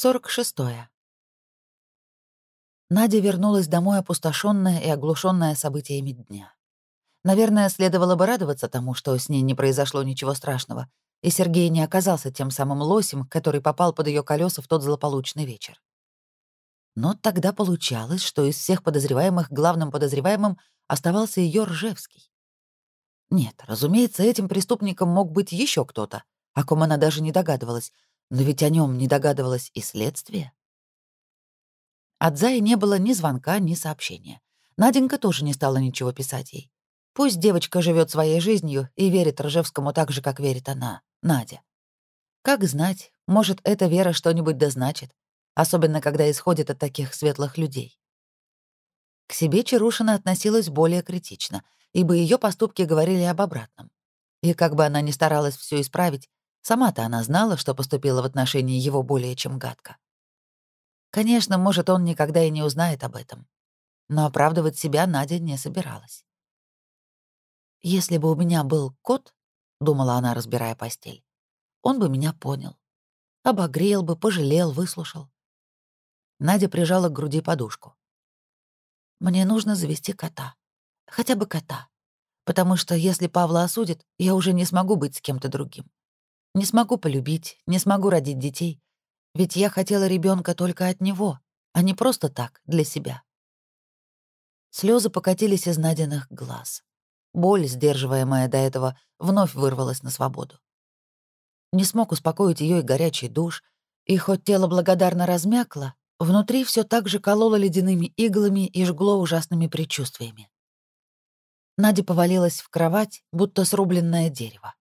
46. Надя вернулась домой опустошенная и оглушенная событиями дня. Наверное, следовало бы радоваться тому, что с ней не произошло ничего страшного, и Сергей не оказался тем самым лосем, который попал под ее колеса в тот злополучный вечер. Но тогда получалось, что из всех подозреваемых главным подозреваемым оставался ее Ржевский. Нет, разумеется, этим преступником мог быть еще кто-то, о ком она даже не догадывалась, но ведь о нем не догадывалось и следствие. От Зая не было ни звонка, ни сообщения. Наденька тоже не стала ничего писать ей. Пусть девочка живет своей жизнью и верит Ржевскому так же, как верит она, Надя. Как знать, может, эта вера что-нибудь дозначит, особенно когда исходит от таких светлых людей. К себе Чарушина относилась более критично, ибо ее поступки говорили об обратном. И как бы она ни старалась все исправить, Сама-то она знала, что поступила в отношении его более чем гадко. Конечно, может, он никогда и не узнает об этом. Но оправдывать себя Надя не собиралась. «Если бы у меня был кот», — думала она, разбирая постель, — «он бы меня понял. Обогрел бы, пожалел, выслушал». Надя прижала к груди подушку. «Мне нужно завести кота. Хотя бы кота. Потому что если Павла осудит, я уже не смогу быть с кем-то другим. Не смогу полюбить, не смогу родить детей. Ведь я хотела ребенка только от него, а не просто так, для себя. Слезы покатились из Надиных глаз. Боль, сдерживаемая до этого, вновь вырвалась на свободу. Не смог успокоить ее и горячий душ, и хоть тело благодарно размякло, внутри все так же кололо ледяными иглами и жгло ужасными предчувствиями. Надя повалилась в кровать, будто срубленное дерево.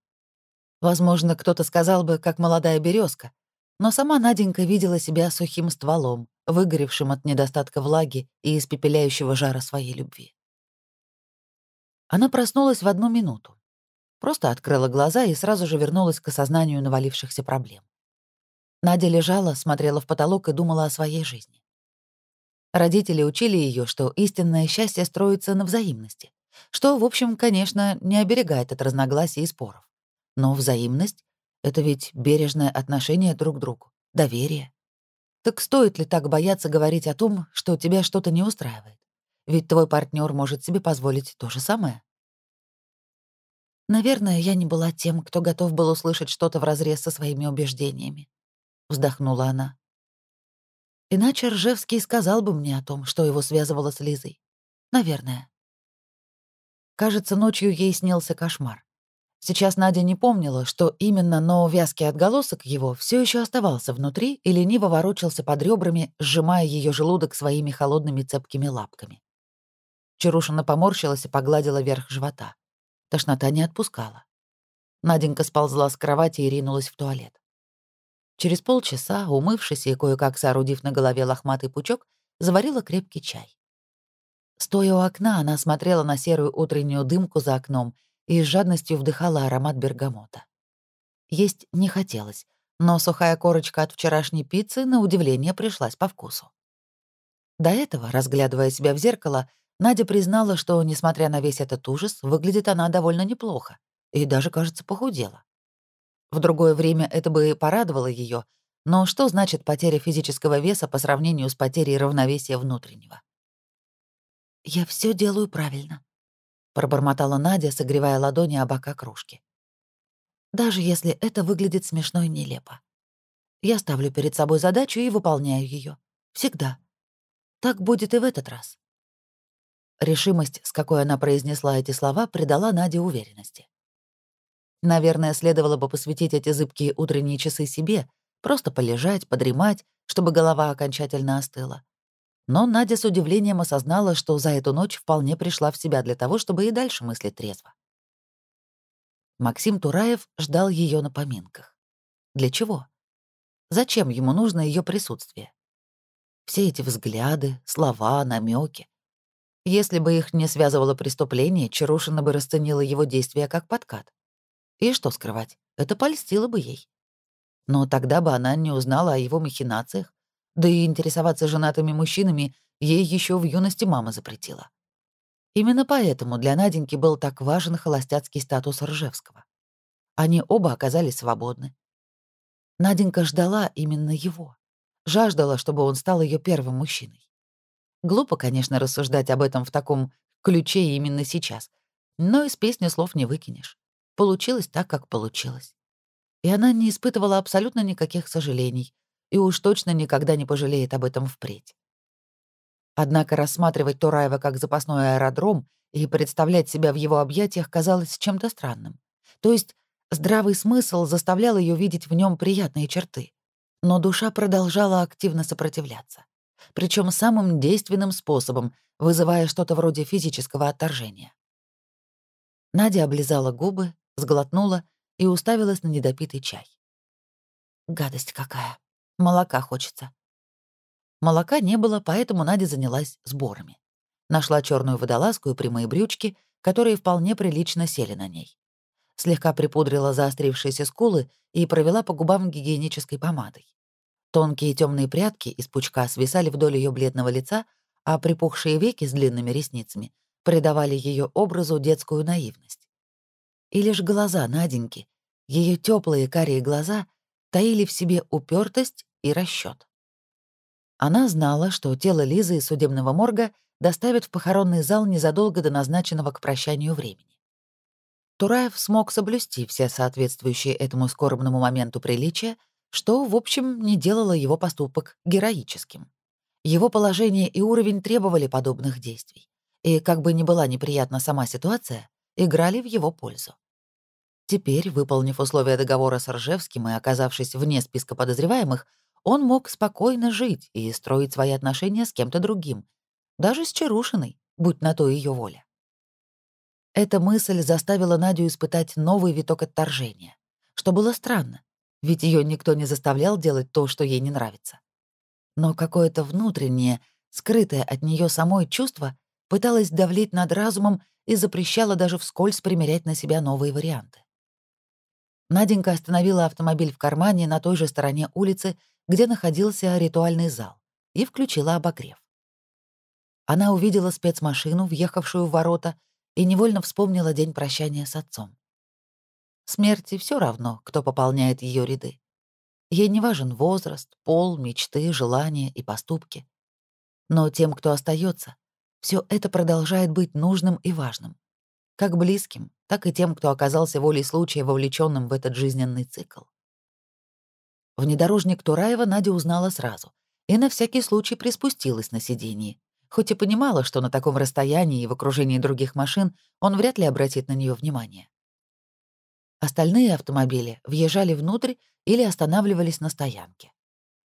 Возможно, кто-то сказал бы, как молодая березка, но сама Наденька видела себя сухим стволом, выгоревшим от недостатка влаги и испепеляющего жара своей любви. Она проснулась в одну минуту. Просто открыла глаза и сразу же вернулась к осознанию навалившихся проблем. Надя лежала, смотрела в потолок и думала о своей жизни. Родители учили ее, что истинное счастье строится на взаимности, что, в общем, конечно, не оберегает от разногласий и споров. Но взаимность — это ведь бережное отношение друг к другу, доверие. Так стоит ли так бояться говорить о том, что тебя что-то не устраивает? Ведь твой партнер может себе позволить то же самое. Наверное, я не была тем, кто готов был услышать что-то вразрез со своими убеждениями. Вздохнула она. Иначе Ржевский сказал бы мне о том, что его связывало с Лизой. Наверное. Кажется, ночью ей снился кошмар. Сейчас Надя не помнила, что именно, но вязкий отголосок его все еще оставался внутри и лениво ворочался под ребрами, сжимая ее желудок своими холодными цепкими лапками. Чарушина поморщилась и погладила верх живота. Тошнота не отпускала. Наденька сползла с кровати и ринулась в туалет. Через полчаса, умывшись и кое-как соорудив на голове лохматый пучок, заварила крепкий чай. Стоя у окна, она смотрела на серую утреннюю дымку за окном — и с жадностью вдыхала аромат бергамота. Есть не хотелось, но сухая корочка от вчерашней пиццы на удивление пришлась по вкусу. До этого, разглядывая себя в зеркало, Надя признала, что, несмотря на весь этот ужас, выглядит она довольно неплохо и даже, кажется, похудела. В другое время это бы порадовало ее, но что значит потеря физического веса по сравнению с потерей равновесия внутреннего? «Я все делаю правильно», пробормотала Надя, согревая ладони о бока кружки. Даже если это выглядит смешно и нелепо. Я ставлю перед собой задачу и выполняю ее. Всегда. Так будет и в этот раз. Решимость, с какой она произнесла эти слова, придала Наде уверенности. Наверное, следовало бы посвятить эти зыбкие утренние часы себе, просто полежать, подремать, чтобы голова окончательно остыла. Но Надя с удивлением осознала, что за эту ночь вполне пришла в себя для того, чтобы и дальше мыслить трезво. Максим Тураев ждал ее на поминках. Для чего? Зачем ему нужно ее присутствие? Все эти взгляды, слова, намеки. Если бы их не связывало преступление, Чарушина бы расценила его действия как подкат. И что скрывать, это польстило бы ей. Но тогда бы она не узнала о его махинациях, да и интересоваться женатыми мужчинами ей еще в юности мама запретила. Именно поэтому для Наденьки был так важен холостяцкий статус Ржевского. Они оба оказались свободны. Наденька ждала именно его. жаждала, чтобы он стал ее первым мужчиной. Глупо, конечно, рассуждать об этом в таком ключе именно сейчас, но из песни слов не выкинешь. Получилось так, как получилось. И она не испытывала абсолютно никаких сожалений, и уж точно никогда не пожалеет об этом впредь. Однако рассматривать Тураева как запасной аэродром и представлять себя в его объятиях казалось чем-то странным. То есть здравый смысл заставлял ее видеть в нем приятные черты. Но душа продолжала активно сопротивляться. Причем самым действенным способом, вызывая что-то вроде физического отторжения. Надя облизала губы, сглотнула и уставилась на недопитый чай. «Гадость какая! Молока хочется!» Молока не было, поэтому Надя занялась сборами. Нашла черную водолазку и прямые брючки, которые вполне прилично сели на ней. Слегка припудрила заострившиеся скулы и провела по губам гигиенической помадой. Тонкие темные прядки из пучка свисали вдоль ее бледного лица, а припухшие веки с длинными ресницами придавали ее образу детскую наивность. И лишь глаза Наденьки, ее теплые карие глаза, таили в себе упертость и расчет. Она знала, что тело Лизы из судебного морга доставят в похоронный зал незадолго до назначенного к прощанию времени. Тураев смог соблюсти все соответствующие этому скорбному моменту приличия, что, в общем, не делало его поступок героическим. Его положение и уровень требовали подобных действий, и, как бы ни была неприятна сама ситуация, играли в его пользу. Теперь, выполнив условия договора с Ржевским и оказавшись вне списка подозреваемых, он мог спокойно жить и строить свои отношения с кем-то другим, даже с Чарушиной, будь на то ее воля. Эта мысль заставила Надю испытать новый виток отторжения, что было странно, ведь ее никто не заставлял делать то, что ей не нравится. Но какое-то внутреннее, скрытое от нее самой чувство пыталось давлеть над разумом и запрещало даже вскользь примерять на себя новые варианты. Наденька остановила автомобиль в кармане на той же стороне улицы где находился ритуальный зал, и включила обогрев. Она увидела спецмашину, въехавшую в ворота, и невольно вспомнила день прощания с отцом. Смерти все равно, кто пополняет ее ряды. Ей не важен возраст, пол, мечты, желания и поступки. Но тем, кто остается, все это продолжает быть нужным и важным. Как близким, так и тем, кто оказался волей случая вовлеченным в этот жизненный цикл. Внедорожник Тураева Надя узнала сразу и на всякий случай приспустилась на сиденье, хоть и понимала, что на таком расстоянии и в окружении других машин он вряд ли обратит на нее внимание. Остальные автомобили въезжали внутрь или останавливались на стоянке.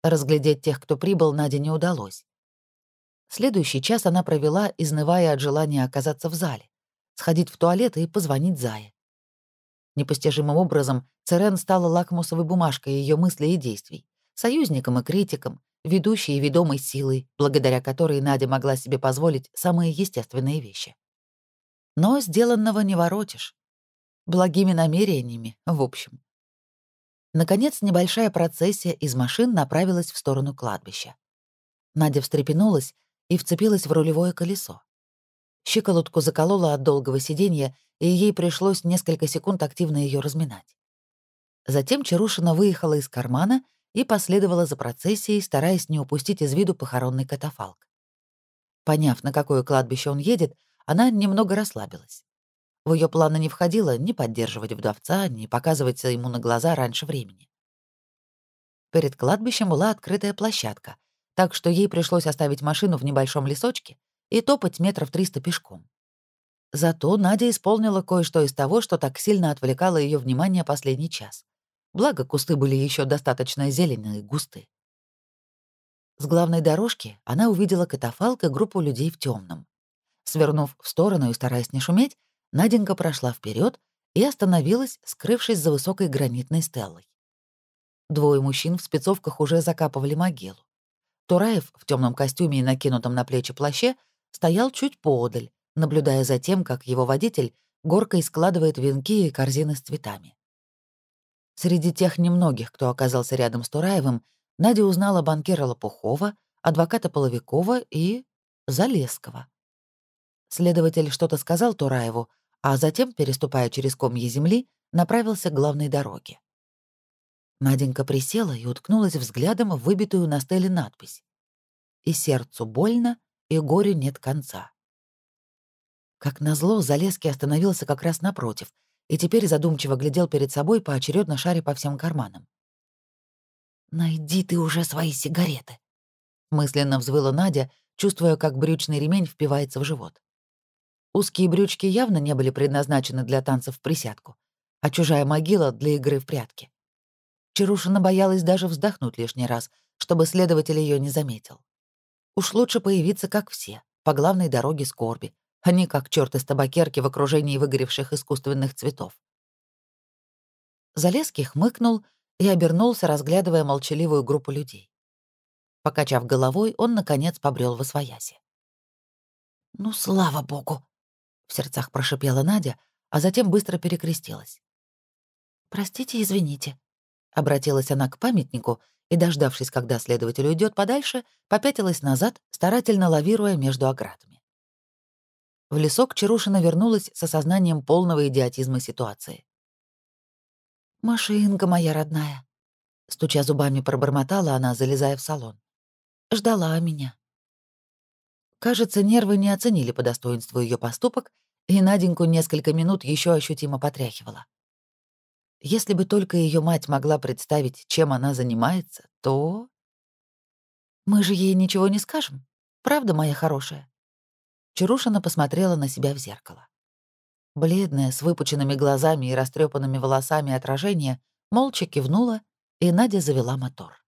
Разглядеть тех, кто прибыл, Наде не удалось. Следующий час она провела, изнывая от желания оказаться в зале, сходить в туалет и позвонить Зае. Непостижимым образом Церен стала лакмусовой бумажкой ее мыслей и действий, союзником и критиком, ведущей и ведомой силой, благодаря которой Надя могла себе позволить самые естественные вещи. Но сделанного не воротишь. Благими намерениями, в общем. Наконец, небольшая процессия из машин направилась в сторону кладбища. Надя встрепенулась и вцепилась в рулевое колесо. Щиколотку заколола от долгого сиденья, и ей пришлось несколько секунд активно ее разминать. Затем Чарушина выехала из кармана и последовала за процессией, стараясь не упустить из виду похоронный катафалк. Поняв, на какое кладбище он едет, она немного расслабилась. В ее планы не входило ни поддерживать вдовца, ни показываться ему на глаза раньше времени. Перед кладбищем была открытая площадка, так что ей пришлось оставить машину в небольшом лесочке и топать метров триста пешком. Зато Надя исполнила кое-что из того, что так сильно отвлекало ее внимание последний час. Благо, кусты были еще достаточно зеленые и густы. С главной дорожки она увидела катафалк и группу людей в темном. Свернув в сторону и стараясь не шуметь, Наденька прошла вперед и остановилась, скрывшись за высокой гранитной стеллой. Двое мужчин в спецовках уже закапывали могилу. Тураев в темном костюме и накинутом на плечи плаще стоял чуть поодаль, наблюдая за тем, как его водитель горкой складывает венки и корзины с цветами. Среди тех немногих, кто оказался рядом с Тураевым, Надя узнала банкира Лопухова, адвоката Половикова и Залесского. Следователь что-то сказал Тураеву, а затем, переступая через комья земли, направился к главной дороге. Наденька присела и уткнулась взглядом в выбитую на стеле надпись. «И сердцу больно, и горю нет конца». Как назло, Залеский остановился как раз напротив и теперь задумчиво глядел перед собой, поочередно шаря по всем карманам. «Найди ты уже свои сигареты», — мысленно взвыла Надя, чувствуя, как брючный ремень впивается в живот. Узкие брючки явно не были предназначены для танцев в присядку, а чужая могила — для игры в прятки. Чарушина боялась даже вздохнуть лишний раз, чтобы следователь ее не заметил. Уж лучше появиться, как все, по главной дороге скорби, а не как черт из табакерки в окружении выгоревших искусственных цветов. Залезский хмыкнул и обернулся, разглядывая молчаливую группу людей. Покачав головой, он, наконец, побрел в освояси. «Ну, слава богу!» — в сердцах прошипела Надя, а затем быстро перекрестилась. «Простите, извините», — обратилась она к памятнику и, дождавшись, когда следователь уйдет подальше, попятилась назад, старательно лавируя между оградами. В лесок Чарушина вернулась с осознанием полного идиотизма ситуации. «Машинка моя родная», — стуча зубами пробормотала она, залезая в салон. «Ждала меня». Кажется, нервы не оценили по достоинству ее поступок, и Наденьку несколько минут еще ощутимо потряхивала. Если бы только ее мать могла представить, чем она занимается, то... Мы же ей ничего не скажем, правда, моя хорошая? Чарушина посмотрела на себя в зеркало. Бледная, с выпученными глазами и растрепанными волосами отражение, молча кивнула, и Надя завела мотор.